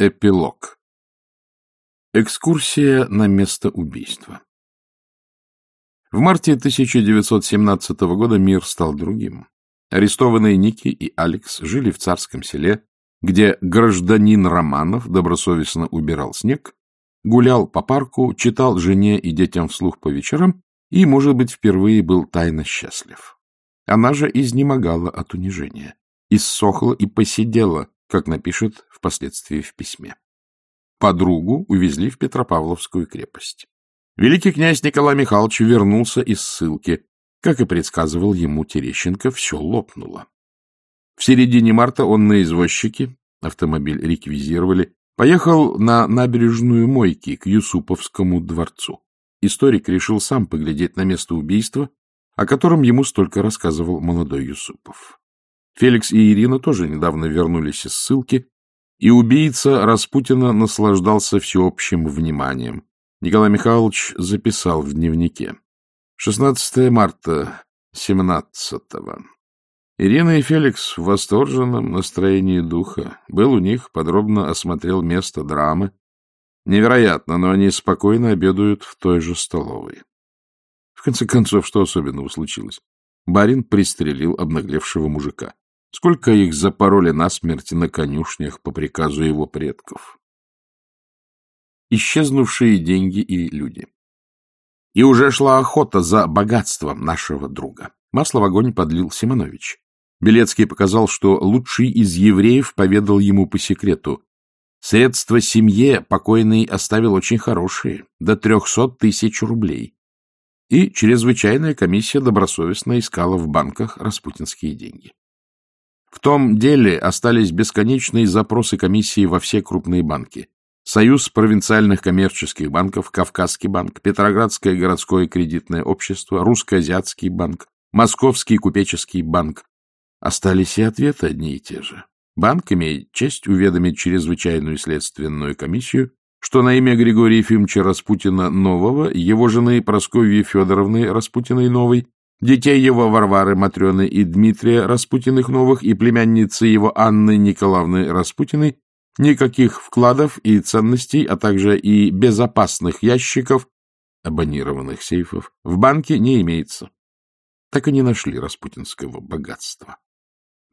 Эпилог. Экскурсия на место убийства. В марте 1917 года мир стал другим. Арестованные Ники и Алекс жили в царском селе, где гражданин Романов добросовестно убирал снег, гулял по парку, читал жене и детям вслух по вечерам и, может быть, впервые был тайно счастлив. Она же изнемогала от унижения, иссохла и посидела, как напишет впоследствии в письме. Подругу увезли в Петропавловскую крепость. Великий князь Николай Михайлович вернулся из ссылки. Как и предсказывал ему Терещенко, все лопнуло. В середине марта он на извозчике, автомобиль реквизировали, поехал на набережную Мойки к Юсуповскому дворцу. Историк решил сам поглядеть на место убийства, о котором ему столько рассказывал молодой Юсупов. Феликс и Ирина тоже недавно вернулись из ссылки и убийца Распутина наслаждался всеобщим вниманием. Николай Михайлович записал в дневнике. 16 марта 17-го. Ирина и Феликс в восторженном настроении духа. Был у них, подробно осмотрел место драмы. Невероятно, но они спокойно обедают в той же столовой. В конце концов, что особенного случилось? Барин пристрелил обнаглевшего мужика. Сколько их запороли насмерть на конюшнях по приказу его предков? Исчезнувшие деньги и люди. И уже шла охота за богатством нашего друга. Масло в огонь подлил Симонович. Белецкий показал, что лучший из евреев поведал ему по секрету. Средства семье покойный оставил очень хорошие, до трехсот тысяч рублей. И чрезвычайная комиссия добросовестно искала в банках распутинские деньги. В том деле остались бесконечные запросы комиссии во все крупные банки. Союз провинциальных коммерческих банков, Кавказский банк, Петроградское городское кредитное общество, Русско-Азиатский банк, Московский купеческий банк. Остались и ответы одни и те же. Банк имеет честь уведомить чрезвычайную следственную комиссию, что на имя Григория Ефимовича Распутина Нового, его жены Прасковьи Федоровны Распутиной Новой, детей его Варвары Матрены и Дмитрия Распутиных Новых и племянницы его Анны Николаевны Распутиной никаких вкладов и ценностей, а также и безопасных ящиков, абонированных сейфов, в банке не имеется. Так и не нашли распутинского богатства.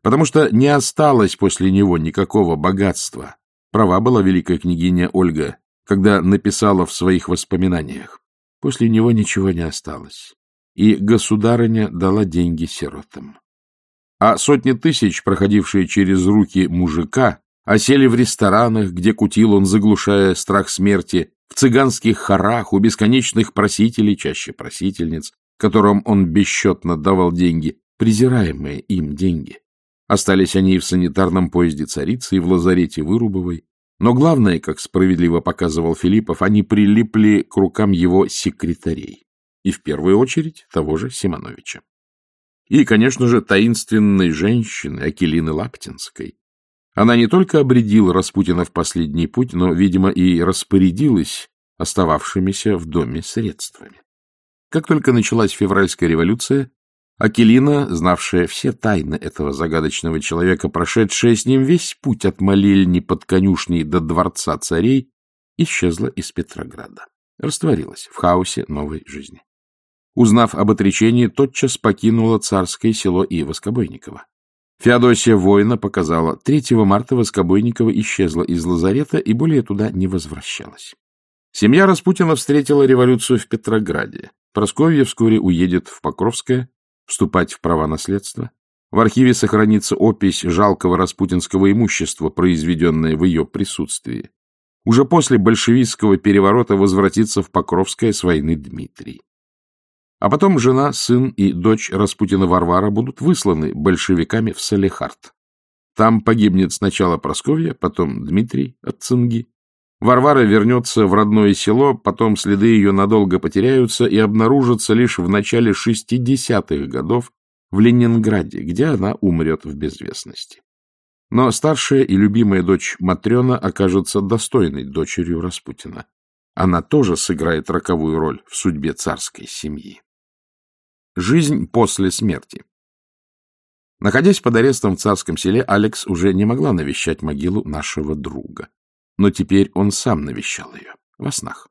Потому что не осталось после него никакого богатства. Права была великая княгиня Ольга, когда написала в своих воспоминаниях. После него ничего не осталось и государыня дала деньги сиротам. А сотни тысяч, проходившие через руки мужика, осели в ресторанах, где кутил он, заглушая страх смерти, в цыганских хорах, у бесконечных просителей, чаще просительниц, которым он бесчетно давал деньги, презираемые им деньги. Остались они и в санитарном поезде царицы, и в лазарете Вырубовой. Но главное, как справедливо показывал Филиппов, они прилипли к рукам его секретарей и в первую очередь того же Симоновича. И, конечно же, таинственной женщины Акелины Лаптинской. Она не только обредила Распутина в последний путь, но, видимо, и распорядилась остававшимися в доме средствами. Как только началась февральская революция, Акелина, знавшая все тайны этого загадочного человека, прошедшая с ним весь путь от молельни под конюшней до дворца царей, исчезла из Петрограда, растворилась в хаосе новой жизни узнав об отречении, тотчас покинула царское село и Воскобойниково. Феодосия воина показала, 3 марта Воскобойникова исчезла из лазарета и более туда не возвращалась. Семья Распутина встретила революцию в Петрограде. Просковья вскоре уедет в Покровское, вступать в права наследства. В архиве сохранится опись жалкого распутинского имущества, произведенная в ее присутствии. Уже после большевистского переворота возвратится в Покровское с войны Дмитрий. А потом жена, сын и дочь Распутина Варвара будут высланы большевиками в Салехард. Там погибнет сначала Просковья, потом Дмитрий от Цинги. Варвара вернется в родное село, потом следы ее надолго потеряются и обнаружатся лишь в начале 60-х годов в Ленинграде, где она умрет в безвестности. Но старшая и любимая дочь Матрена окажется достойной дочерью Распутина. Она тоже сыграет роковую роль в судьбе царской семьи. Жизнь после смерти. Находясь под арестом в царском селе, Алекс уже не могла навещать могилу нашего друга. но теперь он сам навещал ее во снах.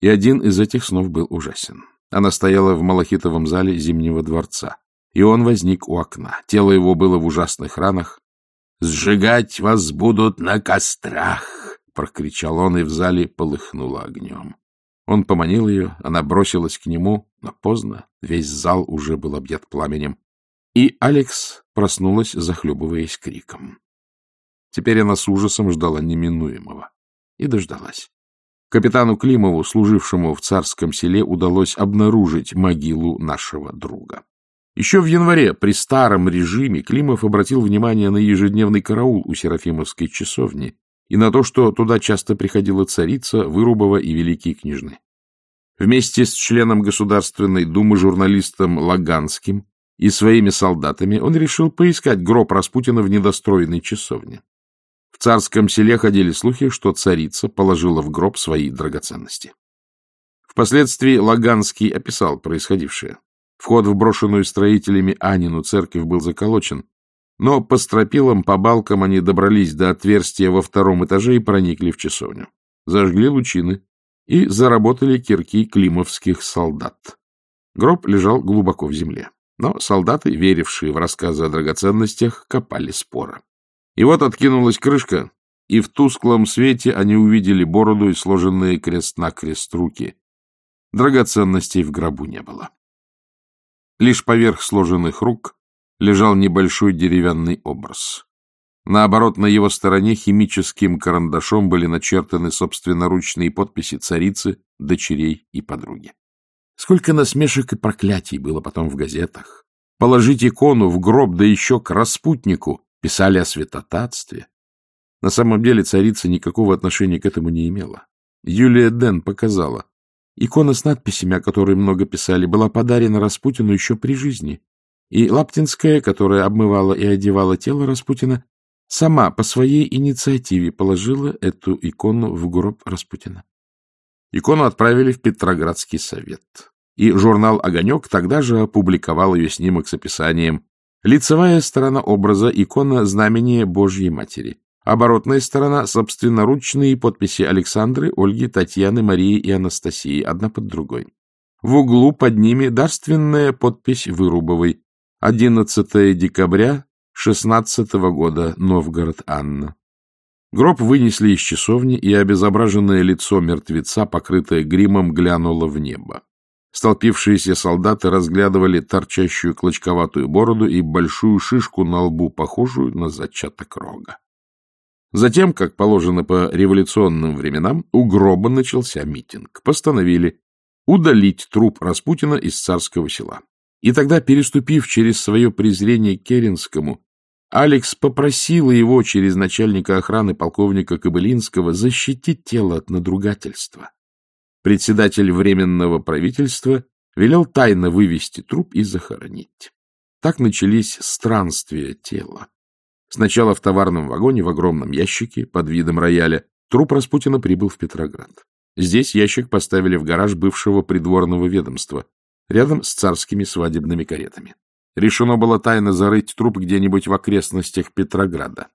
И один из этих снов был ужасен. Она стояла в малахитовом зале Зимнего дворца, и он возник у окна. Тело его было в ужасных ранах. «Сжигать вас будут на кострах!» — прокричал он, и в зале полыхнуло огнем. Он поманил ее, она бросилась к нему, но поздно, весь зал уже был объят пламенем. И Алекс проснулась, захлебываясь криком. Теперь она с ужасом ждала неминуемого. И дождалась. Капитану Климову, служившему в царском селе, удалось обнаружить могилу нашего друга. Еще в январе при старом режиме Климов обратил внимание на ежедневный караул у Серафимовской часовни и на то, что туда часто приходила царица, Вырубова и великие княжны. Вместе с членом Государственной Думы журналистом Лаганским и своими солдатами он решил поискать гроб Распутина в недостроенной часовне. В царском селе ходили слухи, что царица положила в гроб свои драгоценности. Впоследствии Лаганский описал происходившее. Вход в брошенную строителями Анину церковь был заколочен, но по стропилам, по балкам они добрались до отверстия во втором этаже и проникли в часовню. Зажгли лучины и заработали кирки климовских солдат. Гроб лежал глубоко в земле, но солдаты, верившие в рассказы о драгоценностях, копали споры. И вот откинулась крышка, и в тусклом свете они увидели бороду и сложенные крест-накрест руки. Драгоценностей в гробу не было. Лишь поверх сложенных рук лежал небольшой деревянный образ. Наоборот, на его стороне химическим карандашом были начертаны собственноручные подписи царицы, дочерей и подруги. Сколько насмешек и проклятий было потом в газетах. Положить икону в гроб, да еще к распутнику, писали о святотатстве. На самом деле царица никакого отношения к этому не имела. Юлия Ден показала. Икона с надписями, о которой много писали, была подарена Распутину еще при жизни. И Лаптинская, которая обмывала и одевала тело Распутина, сама по своей инициативе положила эту икону в гроб Распутина. Икону отправили в Петроградский совет. И журнал «Огонек» тогда же опубликовал ее снимок с описанием Лицевая сторона образа — икона знамения Божьей Матери. Оборотная сторона — собственноручные подписи Александры, Ольги, Татьяны, Марии и Анастасии, одна под другой. В углу под ними дарственная подпись Вырубовой. 11 декабря 16 года, Новгород, Анна. Гроб вынесли из часовни, и обезображенное лицо мертвеца, покрытое гримом, глянуло в небо. Столпившиеся солдаты разглядывали торчащую клочковатую бороду и большую шишку на лбу, похожую на зачаток рога. Затем, как положено по революционным временам, у гроба начался митинг. Постановили удалить труп Распутина из царского села. И тогда, переступив через свое презрение к Керенскому, Алекс попросила его через начальника охраны полковника Кобылинского защитить тело от надругательства председатель Временного правительства велел тайно вывести труп и захоронить. Так начались странствия тела. Сначала в товарном вагоне в огромном ящике под видом рояля труп Распутина прибыл в Петроград. Здесь ящик поставили в гараж бывшего придворного ведомства, рядом с царскими свадебными каретами. Решено было тайно зарыть труп где-нибудь в окрестностях Петрограда.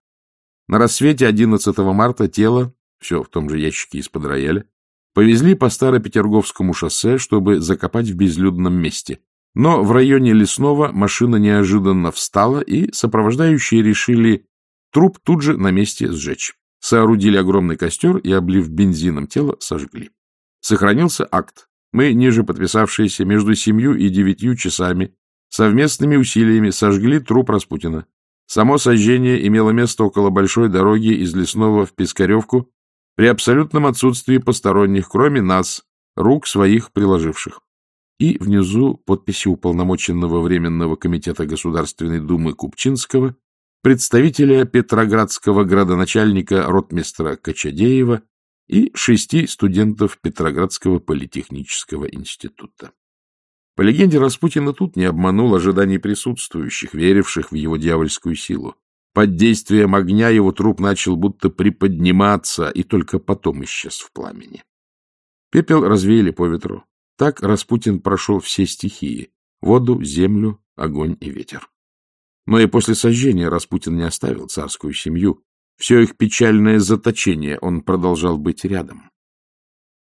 На рассвете 11 марта тело, все в том же ящике из-под рояля, Повезли по Старопетерговскому шоссе, чтобы закопать в безлюдном месте. Но в районе Лесного машина неожиданно встала, и сопровождающие решили труп тут же на месте сжечь. Соорудили огромный костер и, облив бензином тело, сожгли. Сохранился акт. Мы, ниже подписавшиеся, между семью и девятью часами совместными усилиями сожгли труп Распутина. Само сожжение имело место около большой дороги из Лесного в Пискаревку при абсолютном отсутствии посторонних, кроме нас, рук своих приложивших. И внизу подписи уполномоченного Временного комитета Государственной Думы Купчинского, представителя Петроградского градоначальника ротмистра Кочадеева и шести студентов Петроградского политехнического института. По легенде, Распутина тут не обманул ожиданий присутствующих, веривших в его дьявольскую силу. Под действием огня его труп начал будто приподниматься и только потом исчез в пламени. Пепел развеяли по ветру. Так Распутин прошел все стихии — воду, землю, огонь и ветер. Но и после сожжения Распутин не оставил царскую семью. Все их печальное заточение он продолжал быть рядом.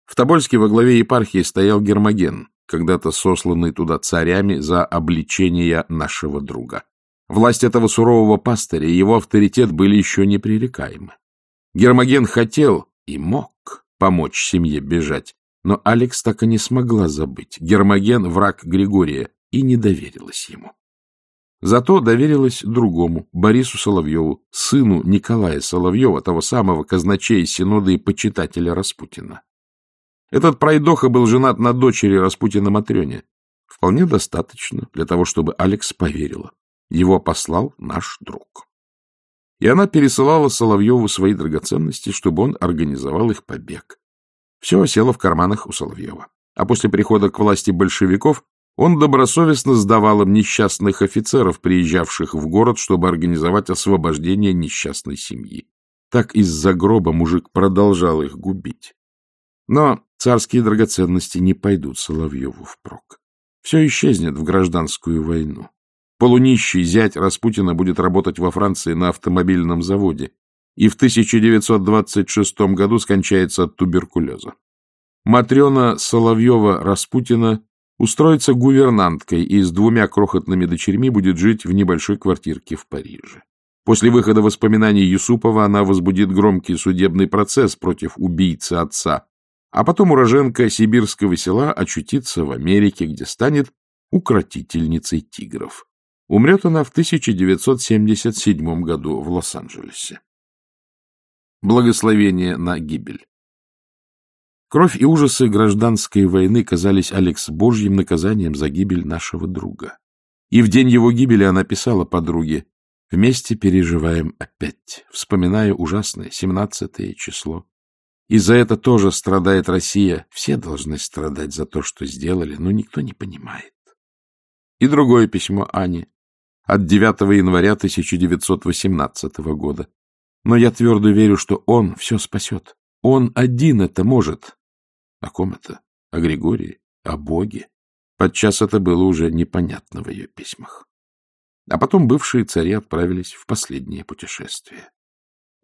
В Тобольске во главе епархии стоял Гермоген, когда-то сосланный туда царями за обличение нашего друга. Власть этого сурового пастыря и его авторитет были еще непререкаемы. Гермоген хотел и мог помочь семье бежать, но Алекс так и не смогла забыть. Гермоген — враг Григория, и не доверилась ему. Зато доверилась другому, Борису Соловьеву, сыну Николая Соловьева, того самого казначея Синода и почитателя Распутина. Этот пройдоха был женат на дочери Распутина Матрёне. Вполне достаточно для того, чтобы Алекс поверила. Его послал наш друг. И она пересылала Соловьеву свои драгоценности, чтобы он организовал их побег. Все осело в карманах у Соловьева. А после прихода к власти большевиков он добросовестно сдавал им несчастных офицеров, приезжавших в город, чтобы организовать освобождение несчастной семьи. Так из-за гроба мужик продолжал их губить. Но царские драгоценности не пойдут Соловьеву впрок. Все исчезнет в гражданскую войну. Полунищий зять Распутина будет работать во Франции на автомобильном заводе и в 1926 году скончается от туберкулеза. Матрена Соловьева-Распутина устроится гувернанткой и с двумя крохотными дочерьми будет жить в небольшой квартирке в Париже. После выхода воспоминаний Юсупова она возбудит громкий судебный процесс против убийцы отца, а потом уроженка сибирского села очутится в Америке, где станет укротительницей тигров. Умрет она в 1977 году в Лос-Анджелесе. Благословение на гибель. Кровь и ужасы гражданской войны казались Алекс божьим наказанием за гибель нашего друга. И в день его гибели она писала подруге «Вместе переживаем опять, вспоминая ужасное семнадцатое число. И за это тоже страдает Россия. Все должны страдать за то, что сделали, но никто не понимает. И другое письмо Ани от 9 января 1918 года. Но я твердо верю, что он все спасет. Он один это может. О ком это? О Григории? О Боге? Подчас это было уже непонятно в ее письмах. А потом бывшие цари отправились в последнее путешествие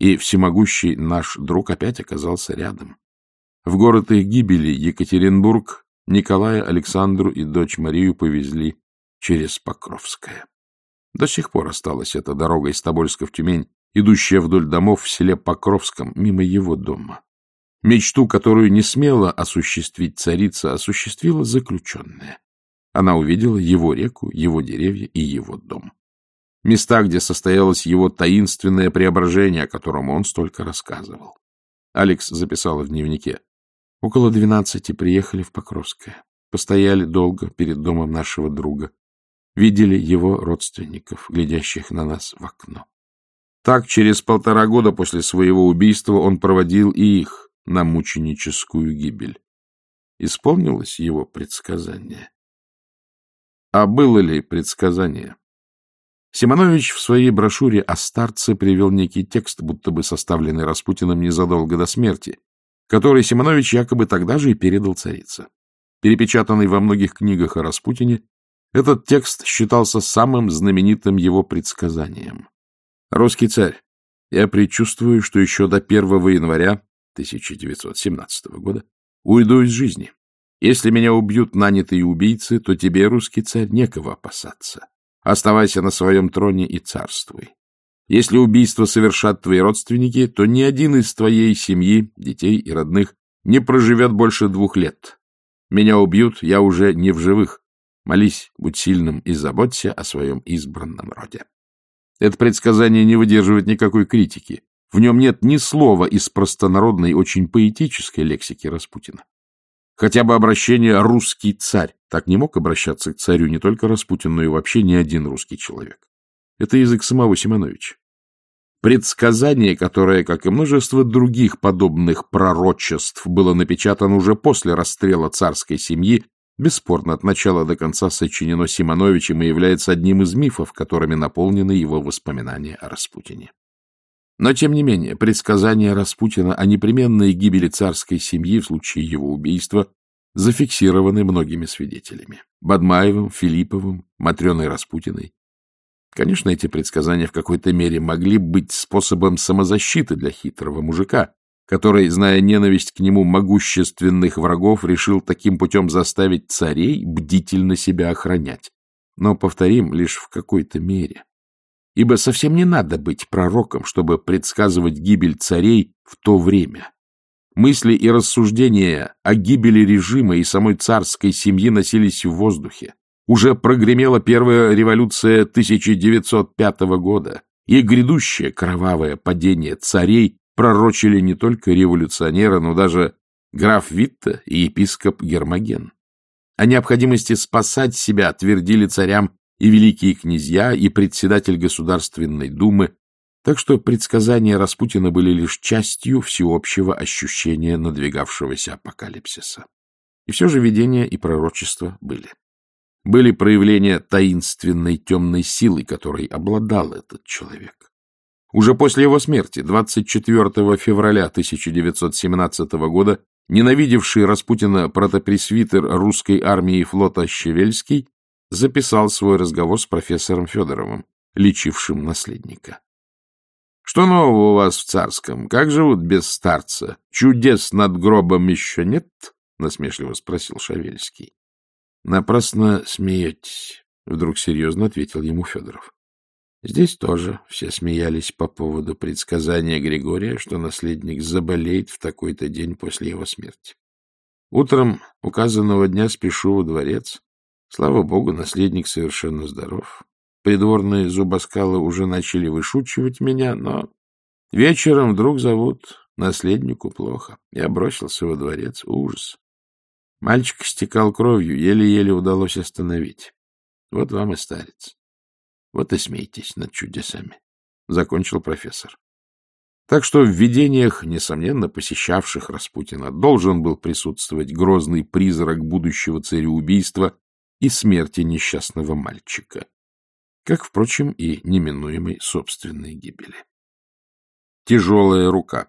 и всемогущий наш друг опять оказался рядом. В город их гибели Екатеринбург Николая, Александру и дочь Марию повезли через Покровское. До сих пор осталась эта дорога из Тобольска в Тюмень, идущая вдоль домов в селе Покровском, мимо его дома. Мечту, которую не смела осуществить царица, осуществила заключенная. Она увидела его реку, его деревья и его дом места, где состоялось его таинственное преображение, о котором он столько рассказывал. Алекс записала в дневнике. Около двенадцати приехали в Покровское. Постояли долго перед домом нашего друга. Видели его родственников, глядящих на нас в окно. Так, через полтора года после своего убийства он проводил и их на мученическую гибель. Исполнилось его предсказание. А было ли предсказание? Симонович в своей брошюре о старце привел некий текст, будто бы составленный Распутиным незадолго до смерти, который Симонович якобы тогда же и передал царице. Перепечатанный во многих книгах о Распутине, этот текст считался самым знаменитым его предсказанием. «Русский царь, я предчувствую, что еще до 1 января 1917 года уйду из жизни. Если меня убьют нанятые убийцы, то тебе, русский царь, некого опасаться. Оставайся на своем троне и царствуй. Если убийство совершат твои родственники, то ни один из твоей семьи, детей и родных, не проживет больше двух лет. Меня убьют, я уже не в живых. Молись, будь сильным и заботься о своем избранном роде. Это предсказание не выдерживает никакой критики. В нем нет ни слова из простонародной, очень поэтической лексики Распутина. Хотя бы обращение «русский царь». Так не мог обращаться к царю не только Распутин, но и вообще ни один русский человек. Это язык самого Симоновича. Предсказание, которое, как и множество других подобных пророчеств, было напечатано уже после расстрела царской семьи, бесспорно от начала до конца сочинено Симоновичем и является одним из мифов, которыми наполнены его воспоминания о Распутине. Но, тем не менее, предсказания Распутина о непременной гибели царской семьи в случае его убийства зафиксированы многими свидетелями — Бадмаевым, Филипповым, Матрёной Распутиной. Конечно, эти предсказания в какой-то мере могли быть способом самозащиты для хитрого мужика, который, зная ненависть к нему могущественных врагов, решил таким путем заставить царей бдительно себя охранять. Но, повторим, лишь в какой-то мере. Ибо совсем не надо быть пророком, чтобы предсказывать гибель царей в то время. Мысли и рассуждения о гибели режима и самой царской семьи носились в воздухе. Уже прогремела первая революция 1905 года, и грядущее кровавое падение царей пророчили не только революционеры, но даже граф Витта и епископ Гермоген. О необходимости спасать себя твердили царям и великие князья, и председатель Государственной Думы, так что предсказания Распутина были лишь частью всеобщего ощущения надвигавшегося апокалипсиса. И все же видения и пророчества были. Были проявления таинственной темной силы, которой обладал этот человек. Уже после его смерти, 24 февраля 1917 года, ненавидевший Распутина протопресвитер русской армии и флота Щевельский записал свой разговор с профессором Федоровым, лечившим наследника. — Что нового у вас в Царском? Как живут без старца? Чудес над гробом еще нет? — насмешливо спросил Шавельский. — Напрасно смеетесь, — вдруг серьезно ответил ему Федоров. Здесь тоже все смеялись по поводу предсказания Григория, что наследник заболеет в такой-то день после его смерти. Утром указанного дня спешу во дворец. Слава богу, наследник совершенно здоров. Придворные зубоскалы уже начали вышучивать меня, но вечером вдруг зовут наследнику плохо. Я бросился во дворец. Ужас. Мальчик стекал кровью, еле-еле удалось остановить. Вот вам и старец. Вот и смейтесь над чудесами, — закончил профессор. Так что в видениях, несомненно, посещавших Распутина, должен был присутствовать грозный призрак будущего цареубийства и смерти несчастного мальчика, как, впрочем, и неминуемой собственной гибели. Тяжелая рука.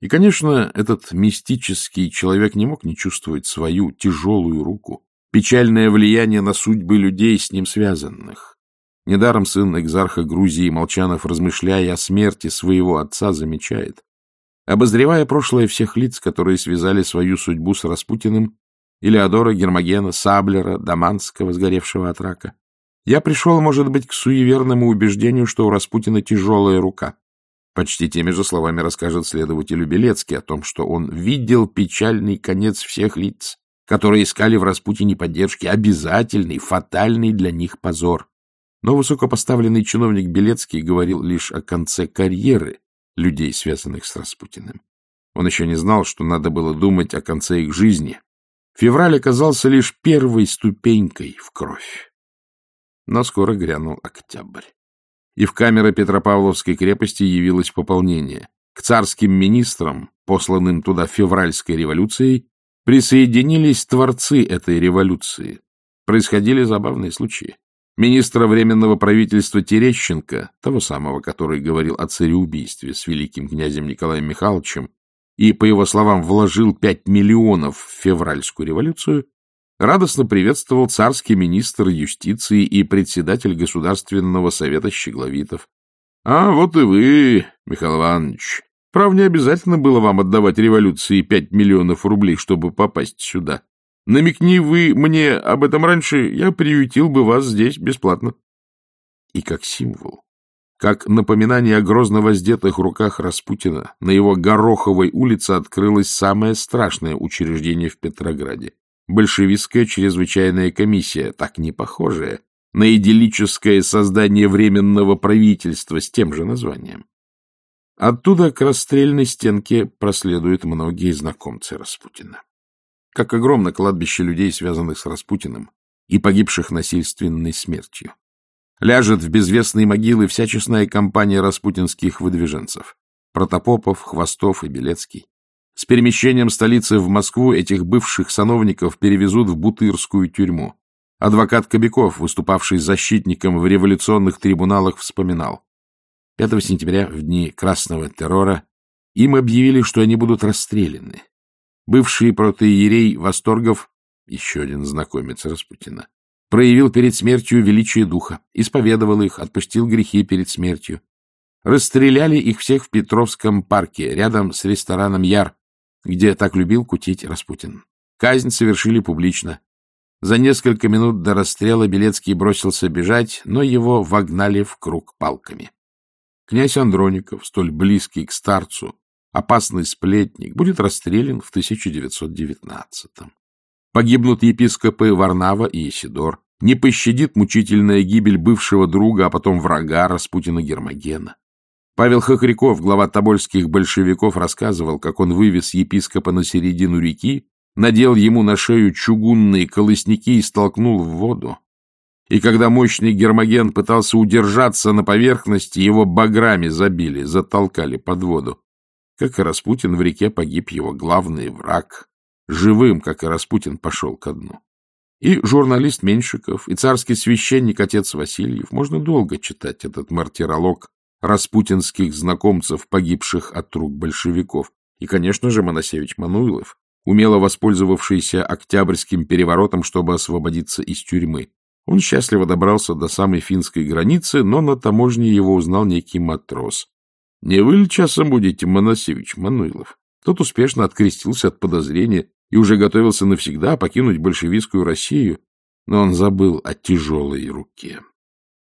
И, конечно, этот мистический человек не мог не чувствовать свою тяжелую руку, печальное влияние на судьбы людей, с ним связанных. Недаром сын экзарха Грузии Молчанов, размышляя о смерти своего отца, замечает. Обозревая прошлое всех лиц, которые связали свою судьбу с Распутиным, Илеодора, Гермогена, Саблера, Даманского, сгоревшего от рака, я пришел, может быть, к суеверному убеждению, что у Распутина тяжелая рука. Почти теми же словами расскажет следователь Белецкий о том, что он видел печальный конец всех лиц, которые искали в Распутине поддержки, обязательный, фатальный для них позор. Но высокопоставленный чиновник Белецкий говорил лишь о конце карьеры людей, связанных с Распутиным. Он еще не знал, что надо было думать о конце их жизни. Февраль оказался лишь первой ступенькой в кровь. Но скоро грянул октябрь. И в камеры Петропавловской крепости явилось пополнение. К царским министрам, посланным туда февральской революцией, присоединились творцы этой революции. Происходили забавные случаи министра Временного правительства Терещенко, того самого, который говорил о цареубийстве с великим князем Николаем Михайловичем и, по его словам, вложил пять миллионов в февральскую революцию, радостно приветствовал царский министр юстиции и председатель Государственного совета Щегловитов. — А вот и вы, Михаил Иванович. Прав, не обязательно было вам отдавать революции пять миллионов рублей, чтобы попасть сюда. Намекни вы мне об этом раньше, я приютил бы вас здесь бесплатно. И как символ, как напоминание о грозно воздетых руках Распутина, на его Гороховой улице открылось самое страшное учреждение в Петрограде — большевистская чрезвычайная комиссия, так не похожая на идиллическое создание временного правительства с тем же названием. Оттуда к расстрельной стенке проследуют многие знакомцы Распутина как огромно кладбище людей, связанных с Распутиным и погибших насильственной смертью. Ляжет в безвестные могилы вся честная компания распутинских выдвиженцев — Протопопов, Хвостов и Белецкий. С перемещением столицы в Москву этих бывших сановников перевезут в Бутырскую тюрьму. Адвокат Кобяков, выступавший защитником в революционных трибуналах, вспоминал. 5 сентября, в дни Красного террора, им объявили, что они будут расстреляны. Бывший протеерей Восторгов, еще один знакомец Распутина, проявил перед смертью величие духа, исповедовал их, отпустил грехи перед смертью. Расстреляли их всех в Петровском парке, рядом с рестораном «Яр», где так любил кутить Распутин. Казнь совершили публично. За несколько минут до расстрела Белецкий бросился бежать, но его вогнали в круг палками. Князь Андроников, столь близкий к старцу, опасный сплетник, будет расстрелян в 1919-м. Погибнут епископы Варнава и Исидор. Не пощадит мучительная гибель бывшего друга, а потом врага Распутина Гермогена. Павел Хохряков, глава тобольских большевиков, рассказывал, как он вывез епископа на середину реки, надел ему на шею чугунные колосники и столкнул в воду. И когда мощный гермоген пытался удержаться на поверхности, его баграми забили, затолкали под воду. Как и Распутин, в реке погиб его главный враг. Живым, как и Распутин, пошел ко дну. И журналист Меньшиков, и царский священник отец Васильев. Можно долго читать этот мартиролог распутинских знакомцев, погибших от рук большевиков. И, конечно же, Моносевич Мануилов, умело воспользовавшийся Октябрьским переворотом, чтобы освободиться из тюрьмы. Он счастливо добрался до самой финской границы, но на таможне его узнал некий матрос. — Не вы ли часом будете, Моносевич Мануилов? Тот успешно открестился от подозрения и уже готовился навсегда покинуть большевистскую Россию, но он забыл о тяжелой руке.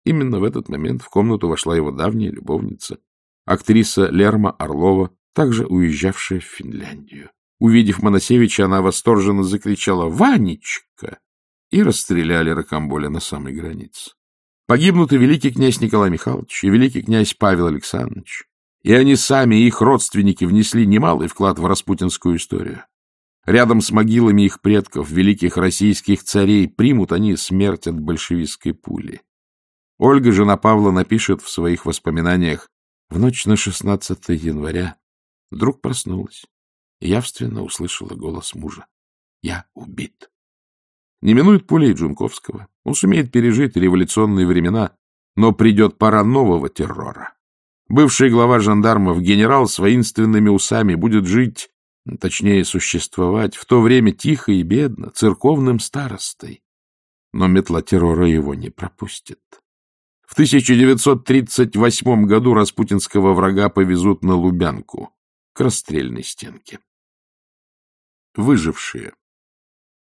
Именно в этот момент в комнату вошла его давняя любовница, актриса Лерма Орлова, также уезжавшая в Финляндию. Увидев Моносевича, она восторженно закричала «Ванечка!» и расстреляли Рокамболя на самой границе. Погибнут и великий князь Николай Михайлович, и великий князь Павел Александрович. И они сами, и их родственники внесли немалый вклад в распутинскую историю. Рядом с могилами их предков, великих российских царей, примут они смерть от большевистской пули. Ольга, жена Павла, напишет в своих воспоминаниях «В ночь на 16 января вдруг проснулась и явственно услышала голос мужа. Я убит». Не минует пуля и Джунковского. Он сумеет пережить революционные времена, но придет пора нового террора. Бывший глава жандармов, генерал с воинственными усами, будет жить точнее, существовать, в то время тихо и бедно, церковным старостой. Но метла террора его не пропустит. В 1938 году распутинского врага повезут на Лубянку, к расстрельной стенке. Выжившие.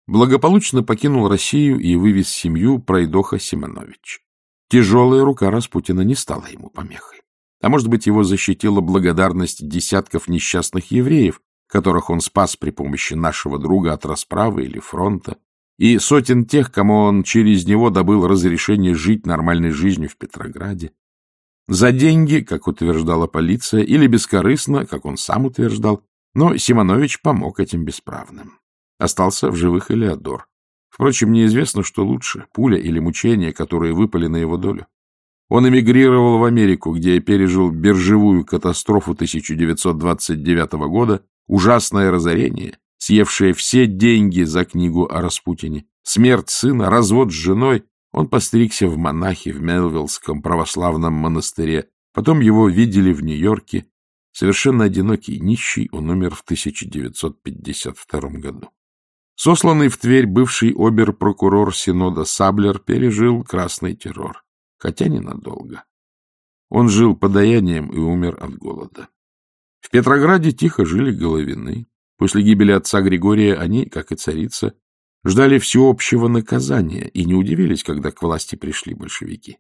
Благополучно покинул Россию и вывез семью Пройдоха Симонович. Тяжелая рука Распутина не стала ему помехой. А может быть, его защитила благодарность десятков несчастных евреев, которых он спас при помощи нашего друга от расправы или фронта, и сотен тех, кому он через него добыл разрешение жить нормальной жизнью в Петрограде. За деньги, как утверждала полиция, или бескорыстно, как он сам утверждал, но Симонович помог этим бесправным. Остался в живых Элеодор. Впрочем, неизвестно, что лучше, пуля или мучения, которые выпали на его долю. Он эмигрировал в Америку, где пережил биржевую катастрофу 1929 года ужасное разорение, съевшее все деньги за книгу о Распутине, смерть сына, развод с женой, он постригся в монахи в Мелвиллском православном монастыре. Потом его видели в Нью-Йорке. Совершенно одинокий, нищий, он умер в 1952 году. Сосланный в Тверь бывший обер-прокурор Синода Саблер пережил красный террор, хотя ненадолго. Он жил подаянием и умер от голода. В Петрограде тихо жили Головины. После гибели отца Григория они, как и царица, ждали всеобщего наказания и не удивились, когда к власти пришли большевики.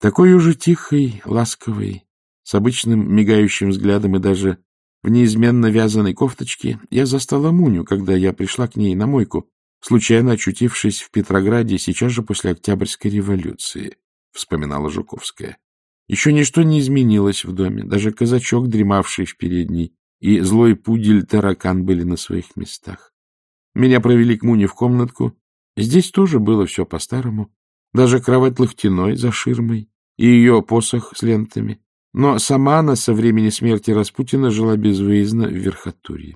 Такой уже тихой, ласковой, с обычным мигающим взглядом и даже в неизменно вязаной кофточке я застала Муню, когда я пришла к ней на мойку, случайно очутившись в Петрограде сейчас же после Октябрьской революции, — вспоминала Жуковская. Еще ничто не изменилось в доме, даже казачок, дремавший в передней, и злой пудель-таракан были на своих местах. Меня провели к Муне в комнатку. Здесь тоже было все по-старому. Даже кровать лохтяной за ширмой и ее посох с лентами. Но сама она со времени смерти Распутина жила безвыездно в Верхотурье.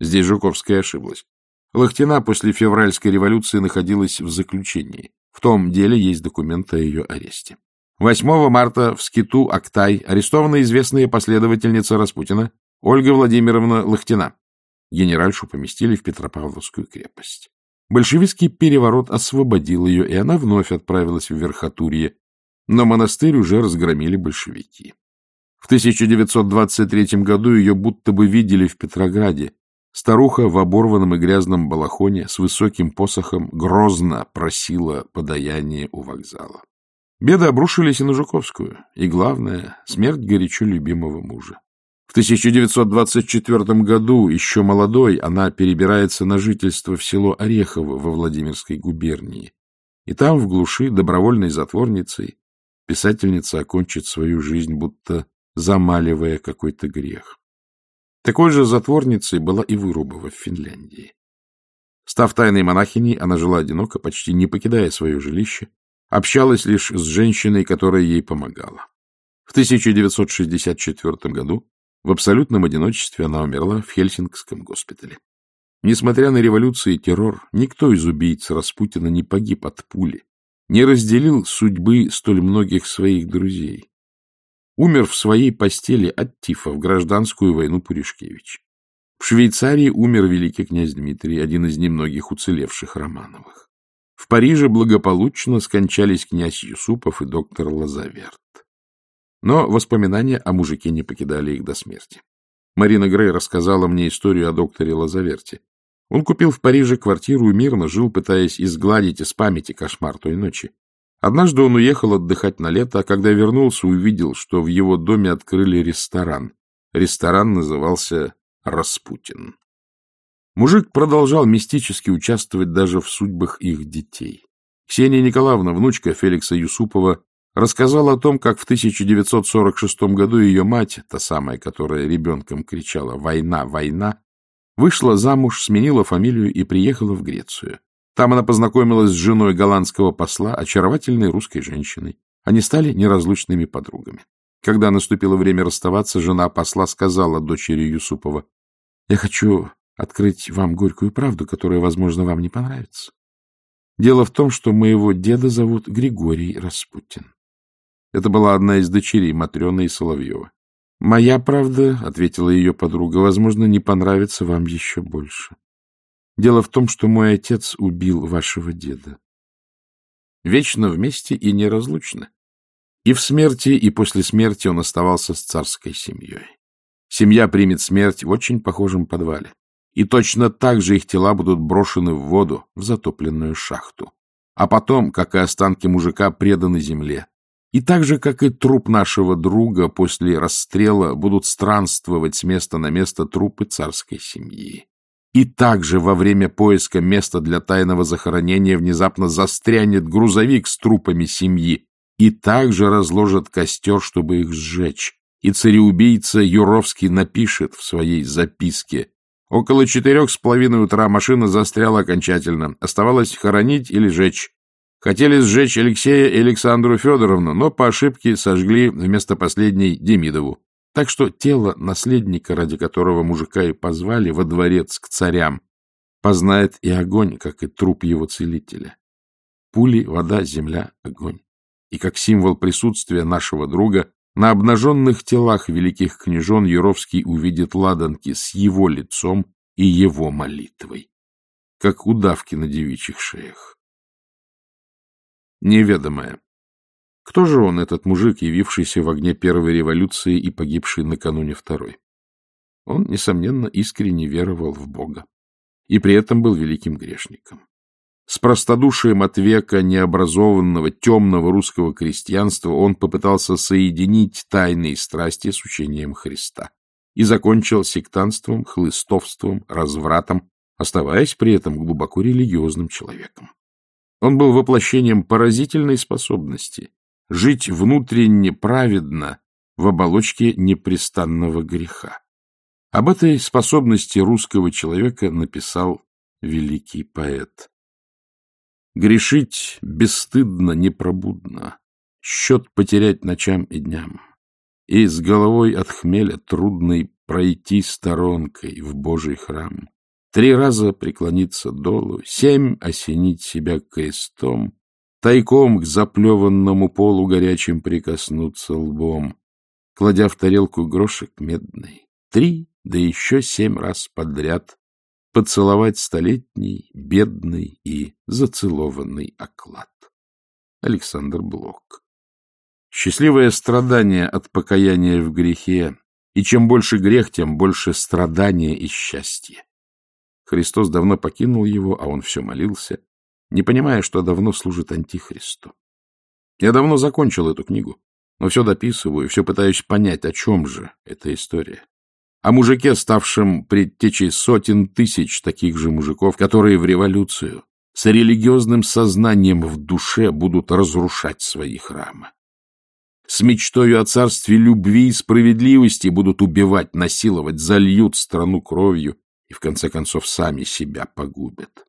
Здесь Жуковская ошиблась. Лохтина после февральской революции находилась в заключении. В том деле есть документы о ее аресте. 8 марта в скиту Актай арестована известная последовательница Распутина Ольга Владимировна Лохтина. Генеральшу поместили в Петропавловскую крепость. Большевистский переворот освободил ее, и она вновь отправилась в Верхотурье, но монастырь уже разгромили большевики. В 1923 году ее будто бы видели в Петрограде. Старуха в оборванном и грязном балахоне с высоким посохом грозно просила подаяние у вокзала. Беды обрушились и на Жуковскую, и, главное, смерть горячо любимого мужа. В 1924 году, еще молодой, она перебирается на жительство в село Орехово во Владимирской губернии. И там, в глуши, добровольной затворницей, писательница окончит свою жизнь, будто замаливая какой-то грех. Такой же затворницей была и Вырубова в Финляндии. Став тайной монахиней, она жила одиноко, почти не покидая свое жилище, общалась лишь с женщиной, которая ей помогала. В 1964 году в абсолютном одиночестве она умерла в Хельсинкском госпитале. Несмотря на революцию и террор, никто из убийц Распутина не погиб от пули, не разделил судьбы столь многих своих друзей. Умер в своей постели от тифа в гражданскую войну Пуришкевич. В Швейцарии умер великий князь Дмитрий, один из немногих уцелевших Романовых. В Париже благополучно скончались князь Юсупов и доктор Лазаверт. Но воспоминания о мужике не покидали их до смерти. Марина Грей рассказала мне историю о докторе Лазаверте. Он купил в Париже квартиру и мирно жил, пытаясь изгладить из памяти кошмар той ночи. Однажды он уехал отдыхать на лето, а когда вернулся, увидел, что в его доме открыли ресторан. Ресторан назывался «Распутин». Мужик продолжал мистически участвовать даже в судьбах их детей. Ксения Николаевна, внучка Феликса Юсупова, рассказал о том, как в 1946 году ее мать, та самая, которая ребенком кричала «Война! Война!», вышла замуж, сменила фамилию и приехала в Грецию. Там она познакомилась с женой голландского посла, очаровательной русской женщиной. Они стали неразлучными подругами. Когда наступило время расставаться, жена посла сказала дочери Юсупова, «Я хочу открыть вам горькую правду, которая, возможно, вам не понравится. Дело в том, что моего деда зовут Григорий Распутин. Это была одна из дочерей Матрена и Соловьева. «Моя правда, — ответила ее подруга, — возможно, не понравится вам еще больше. Дело в том, что мой отец убил вашего деда. Вечно вместе и неразлучно. И в смерти, и после смерти он оставался с царской семьей. Семья примет смерть в очень похожем подвале. И точно так же их тела будут брошены в воду, в затопленную шахту. А потом, как и останки мужика, преданы земле, и так же, как и труп нашего друга после расстрела, будут странствовать с места на место трупы царской семьи. И также во время поиска места для тайного захоронения внезапно застрянет грузовик с трупами семьи, и также разложат костер, чтобы их сжечь. И цареубийца Юровский напишет в своей записке Около четырех с половиной утра машина застряла окончательно. Оставалось хоронить или жечь. Хотели сжечь Алексея и Александру Федоровну, но по ошибке сожгли вместо последней Демидову. Так что тело наследника, ради которого мужика и позвали во дворец к царям, познает и огонь, как и труп его целителя. Пули, вода, земля, огонь. И как символ присутствия нашего друга на обнаженных телах великих княжон Юровский увидит ладанки с его лицом и его молитвой, как удавки на девичьих шеях неведомое. Кто же он, этот мужик, явившийся в огне первой революции и погибший накануне второй? Он, несомненно, искренне веровал в Бога и при этом был великим грешником. С простодушием от века необразованного, темного русского крестьянства он попытался соединить тайные страсти с учением Христа и закончил сектантством, хлыстовством, развратом, оставаясь при этом глубоко религиозным человеком. Он был воплощением поразительной способности жить внутренне праведно в оболочке непрестанного греха. Об этой способности русского человека написал великий поэт. Грешить бесстыдно, непробудно, счет потерять ночам и дням, и с головой от хмеля трудной пройти сторонкой в Божий храм. Три раза преклониться долу, семь осенить себя крестом, тайком к заплеванному полу горячим прикоснуться лбом, кладя в тарелку грошек медный, три, да еще семь раз подряд поцеловать столетний, бедный и зацелованный оклад. Александр Блок. Счастливое страдание от покаяния в грехе, и чем больше грех, тем больше страдания и счастья. Христос давно покинул его, а он все молился, не понимая, что давно служит Антихристу. Я давно закончил эту книгу, но все дописываю, все пытаюсь понять, о чем же эта история. О мужике, ставшем предтечей сотен тысяч таких же мужиков, которые в революцию с религиозным сознанием в душе будут разрушать свои храмы. С мечтою о царстве любви и справедливости будут убивать, насиловать, зальют страну кровью и, в конце концов, сами себя погубят.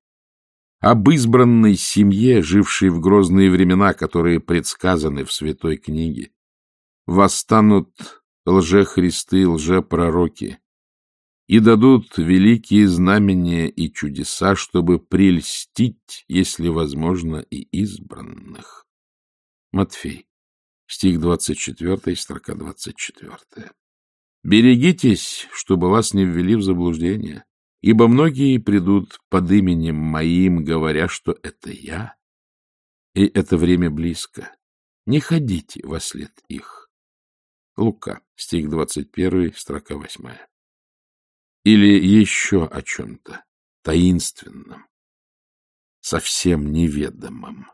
Об избранной семье, жившей в грозные времена, которые предсказаны в Святой книге, восстанут лжехристы, лжепророки, и дадут великие знамения и чудеса, чтобы прельстить, если возможно, и избранных. Матфей, стих 24, строка 24. «Берегитесь, чтобы вас не ввели в заблуждение, ибо многие придут под именем моим, говоря, что это я, и это время близко. Не ходите во след их». Лука, стих 21, строка 8 или еще о чем-то таинственном, совсем неведомом.